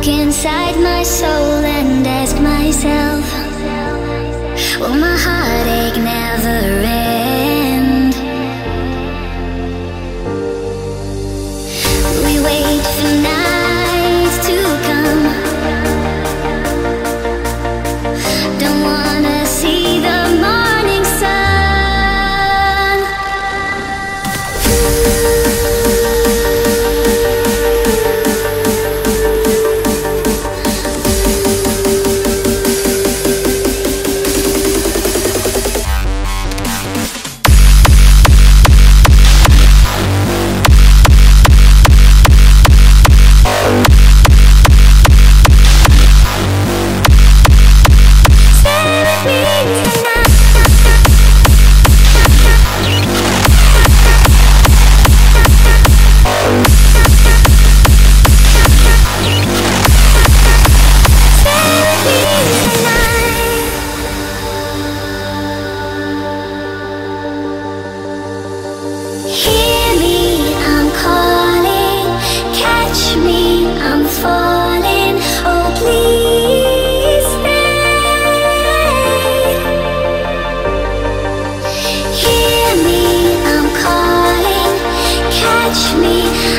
look inside my soul and ask myself, will my heartache never me.